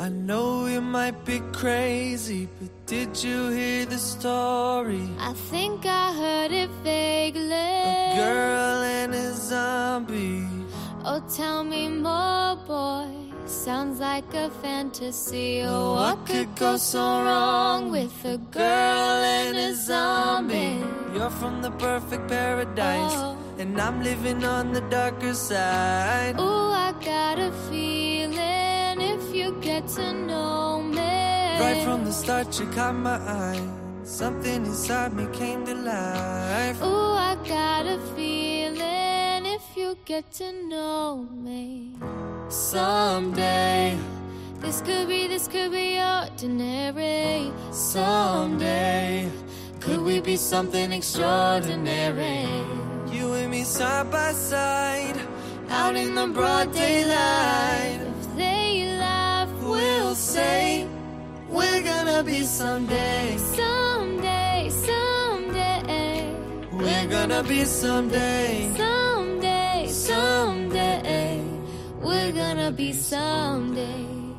I know you might be crazy, but did you hear the story? I think I heard it vaguely. A girl and a zombie. Oh, tell me more, boy. Sounds like a fantasy. Oh, what could go so wrong with a girl and a zombie? You're from the perfect paradise, Oh. and I'm living on the darker side. Oh, I got a feeling if you get to know me. Right from the start, you caught my eye. Something inside me came to life. Ooh, I got a feeling if you get to know me. Someday, This could be, this could be ordinary. someday, Could we be something extraordinary? you and me side by side, out in the broad daylight. Someday. someday, someday, We're gonna be someday. someday, someday, we're gonna be someday.